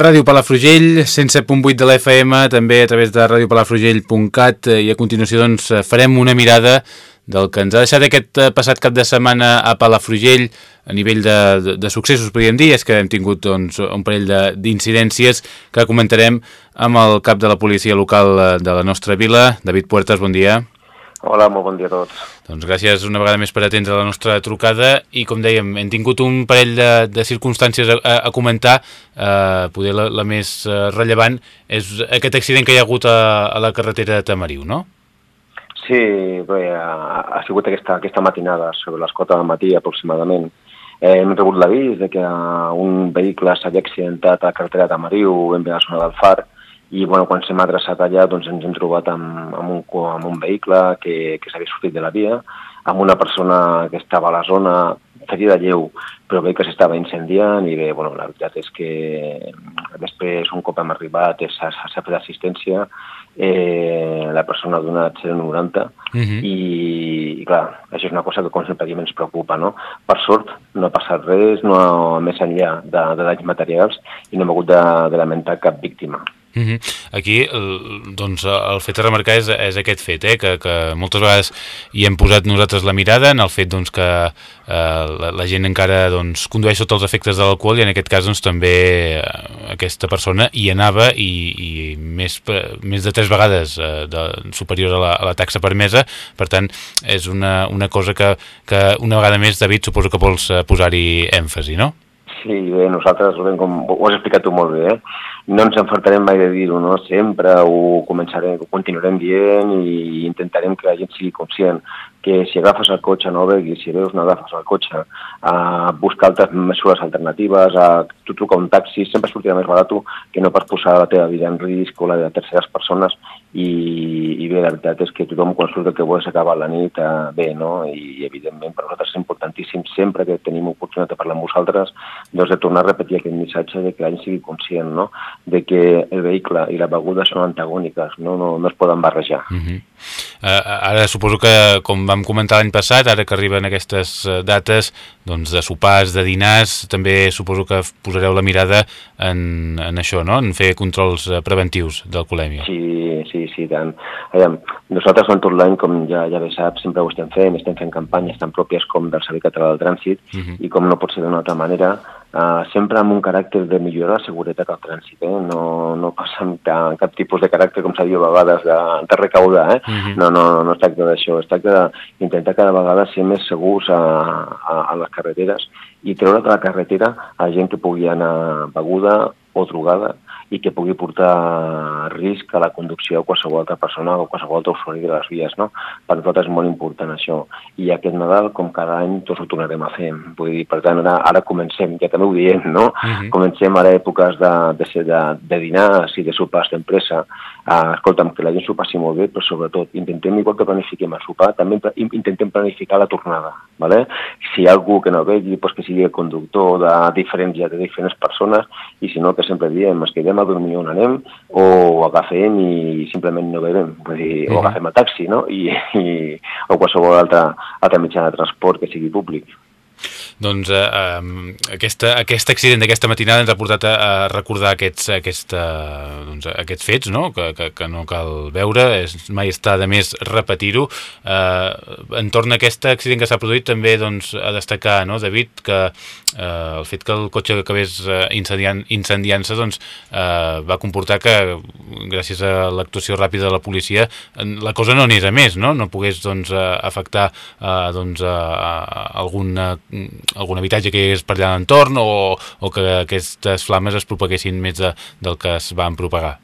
Ràdio Palafrugell, 107.8 de l'FM, també a través de radiopalafrugell.cat i a continuació doncs, farem una mirada del que ens ha deixat aquest eh, passat cap de setmana a Palafrugell a nivell de, de, de successos, podríem dir, és que hem tingut doncs, un parell d'incidències que comentarem amb el cap de la policia local eh, de la nostra vila, David Puertas, bon dia. Hola, molt bon dia a tots. Doncs gràcies una vegada més per atendre la nostra trucada i com dèiem, hem tingut un parell de, de circumstàncies a, a, a comentar, eh, poder la, la més eh, rellevant és aquest accident que hi ha hagut a, a la carretera de Tamariu, no? Sí, bé, ha, ha sigut aquesta, aquesta matinada, sobre les 4 del matí aproximadament. Eh, hem rebut l'avís de que un vehicle s'havia accidentat a la carretera de Tamariu, en la zona del Far, i bueno, quan s'hem adreçat allà doncs ens hem trobat amb, amb, un, amb un vehicle que, que s'havia sortit de la via, amb una persona que estava a la zona ferida lleu, però bé que s'estava incendiant i bé, bueno, la veritat és que després, un cop hem arribat, s'ha fet assistència eh, la persona ha donat 0,90 uh -huh. i, i clar, això és una cosa que com sempre diem ens preocupa, no? Per sort no ha passat res, no més enllà de, de danys materials i no hem hagut de, de lamentar cap víctima. Uh -huh. Aquí doncs, el fet a remarcar és, és aquest fet, eh? que, que moltes vegades hi hem posat nosaltres la mirada en el fet doncs, que eh, la, la gent encara doncs, condueix sota els efectes de l'alcohol i en aquest cas doncs, també eh, aquesta persona hi anava i, i més, més de tres vegades eh, de, superior a la, a la taxa permesa, per tant és una, una cosa que, que una vegada més David suposo que vols eh, posar-hi èmfasi, no? Sí, bé, nosaltres, com ho has explicat tu molt bé, eh? No ens enfartarem mai de dir-ho, no? Sempre ho començarem, ho continuarem dient i intentarem que la gent sigui conscient que si agafes el cotxe no beguis, si veus no agafes el cotxe, a buscar altres mesures alternatives, a tu trucar un taxi, sempre sortirà més barat que no per posar la teva vida en risc o la de terceres persones i, i bé, la veritat és que tothom quan surt el que vol és acabar la nit eh, bé, no? I evidentment per nosaltres és importantíssim sempre que tenim oportunitat de parlar amb vosaltres doncs de tornar a repetir aquest missatge de que la gent sigui conscient, no? De que el vehicle i la beguda són antagòniques, no, no, no es poden barrejar. Uh -huh. uh, ara suposo que, com vam comentar l'any passat, ara que arriben aquestes eh, dates doncs, de sopars, de dinars, també suposo que posareu la mirada en, en això, no? en fer controls eh, preventius d'alcoholèmia. Sí, sí, sí, tant. Aviam, nosaltres en tot l'any, com ja, ja bé saps, sempre ho estem fent, estem fent campanyes tan pròpies com del Servei Català del Trànsit uh -huh. i com no pot ser d'una altra manera, Uh, sempre amb un caràcter de millorar la seguretat al trànsit, eh? No, no passa amb cap, cap tipus de caràcter, com s'ha dit a vegades, de, de recaudar, eh? Uh -huh. no, no, no es tracta d'això, es tracta d'intentar cada vegada ser més segurs a, a, a les carreteres i treure de la carretera a gent que pugui anar beguda o drogada i que pugui portar risc a la conducció a qualsevol altra persona o qualsevol altre usuari de les vies. No? Per nosaltres és molt important això. I aquest Nadal, com cada any, tots ho tornarem a fer. Vull dir, per tant, ara, ara comencem, ja també ho diem, no? Uh -huh. Comencem ara èpoques de, de, de, de dinars i de sopars d'empresa. Uh, escolta'm, que la gent s'ho passi molt bé, però sobretot intentem, igual que planifiquem el sopar, també intentem planificar la tornada. ¿Vale? Si hi ha algú que no vegi, pues que sigui el conductor de diferents, ja de diferents persones, i si no, que sempre diem, es quedem a dormir on anem, o agafem i simplement no bevem, vull dir, o agafem el taxi, no? I, i, o qualsevol altre, altre mitjà de transport que sigui públic doncs eh, eh, aquesta, aquest accident d'aquesta matinada ens ha portat a, a recordar aquests, aquesta, doncs, aquests fets, no? Que, que, que no cal veure, és, mai està de més repetir-ho. Eh, entorn a aquest accident que s'ha produït també doncs, a destacar, no, David, que eh, el fet que el cotxe acabés eh, incendiant-se incendiant doncs, eh, va comportar que, gràcies a l'actuació ràpida de la policia, la cosa no anés a més, no? No pogués doncs, afectar eh, doncs, a algun algun habitatge que hagués per allà l'entorn o, o que aquestes flames es propaguessin més de, del que es van propagar?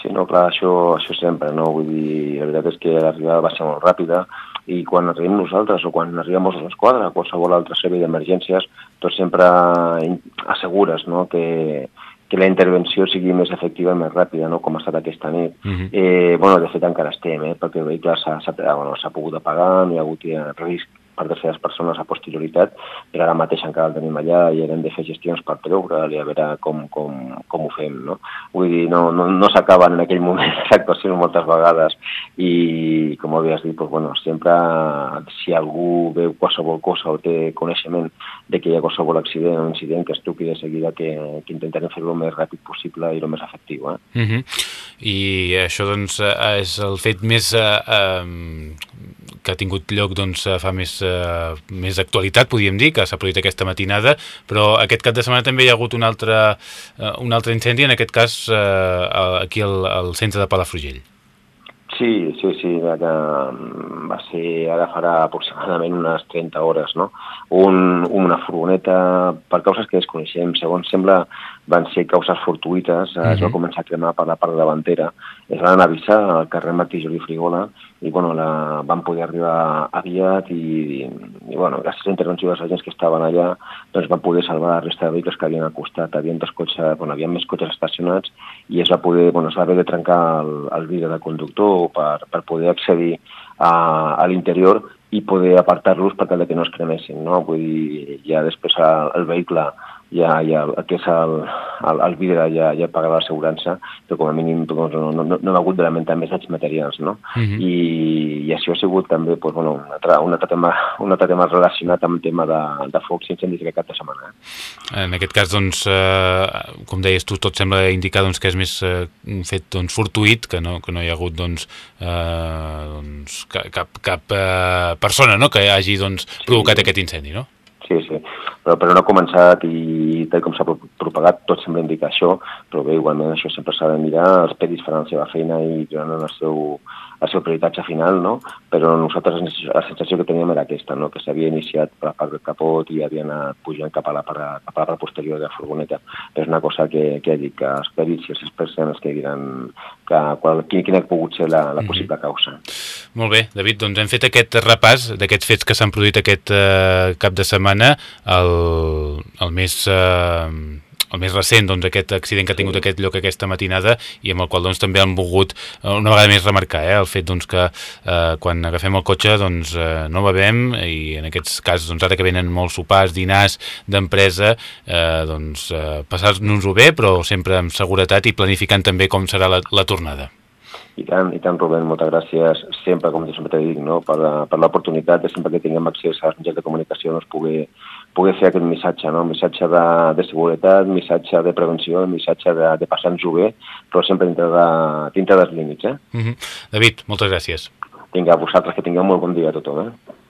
Sí, no, clar, això, això sempre, no? Vull dir, la veritat és que l'arribada va ser molt ràpida i quan arribem nosaltres o quan arribem a l'esquadra, qualsevol altre servei d'emergències, tot sempre assegures no? que, que la intervenció sigui més efectiva i més ràpida, no? com ha estat aquesta nit. Uh -huh. eh, bueno, de fet encara estem, eh? perquè el vehicle s'ha bueno, pogut apagar, no hi ha hagut risc per terceres persones a posterioritat, però ara mateix encara el tenim allà i hem de fer gestions per treure'l i a veure com, com, com ho fem, no? Vull dir, no, no, no s'acaben en aquell moment les actuacions moltes vegades i, com havies dit, doncs, bueno, sempre si algú veu qualsevol cosa o té coneixement de que hi ha qualsevol accident o incident que es truqui de seguida que, que intentarem fer-ho el més ràpid possible i el més efectiu. Eh? Uh -huh. I això doncs és el fet més eh, eh, que ha tingut lloc doncs, fa més, eh, més actualitat, podríem dir, que s'ha produït aquesta matinada, però aquest cap de setmana també hi ha hagut un altre, eh, un altre incendi, en aquest cas eh, aquí al, al centre de Palafrugell. Sí, sí, sí, que va ser, ara farà aproximadament unes 30 hores, no? Un, una furgoneta, per causes que desconeixem, segons sembla, van ser causes fortuïtes, uh -huh. es va començar a cremar per la part davantera, es van avisar al carrer Martí Juli Frigola i bueno, la, van poder arribar aviat i, i bueno, gràcies a intervenció dels agents que estaven allà doncs van poder salvar la resta de vehicles que havien acostat, havien dos cotxes, bueno, havia més cotxes estacionats i es va poder, bueno, es va haver de trencar el, el vidre del conductor per, per poder accedir a, a l'interior i poder apartar-los per tal que no es cremessin, no? Vull dir, ja després el, el vehicle ja, ja el que és el, el, el vidre ja, ja paga l'assegurança, però com a mínim doncs, no, no, no, no hem hagut de lamentar més els materials, no? Uh -huh. I, I això ha sigut també doncs, bueno, un, altre, un, altre tema, un altre tema relacionat amb el tema de, de focs i incendis aquest cap de setmana. Eh? En aquest cas, doncs, eh, com deies tu, tot sembla indicar doncs, que és més eh, un fet doncs, fortuït, que no, que no hi ha hagut doncs, eh, doncs, cap, cap eh, persona no? que hagi doncs, provocat sí. aquest incendi, no? Sí, sí però, però no ha començat i tal com s'ha propagat tot sembla indicar això, però bé, igualment això sempre s'ha de mirar, els peris faran la seva feina i donaran el seu, el seu peritatge final, no? però nosaltres la sensació que teníem era aquesta, no? que s'havia iniciat per la part del capot i havia anat pujant cap a la part, cap a la part posterior de la furgoneta. És una cosa que, que dit, que els perits i els experts són els que diran que, qual, quina ha pogut ser la, la possible causa. Molt bé, David, doncs hem fet aquest repàs d'aquests fets que s'han produït aquest eh, cap de setmana, el, el més... Eh, el més recent, doncs, aquest accident que ha tingut aquest lloc aquesta matinada i amb el qual doncs, també han volgut eh, una vegada més remarcar eh, el fet doncs, que eh, quan agafem el cotxe doncs, eh, no bevem i en aquests casos, doncs, ara que venen molts sopars, dinars d'empresa, eh, doncs, eh, passar-nos-ho bé, però sempre amb seguretat i planificant també com serà la, la tornada. I tant, i tant, Rubén, moltes gràcies sempre, com sempre t'he dit, no? per, per l'oportunitat de sempre que tinguem accés als mitjans de comunicació doncs, poder, poder fer aquest missatge, no? missatge de, de seguretat, missatge de prevenció, missatge de, de passar-nos-ho bé, però sempre dintre, de, dintre dels límits. Eh? Mm -hmm. David, moltes gràcies. Vinga, vosaltres que tingueu molt bon dia a tothom. Eh?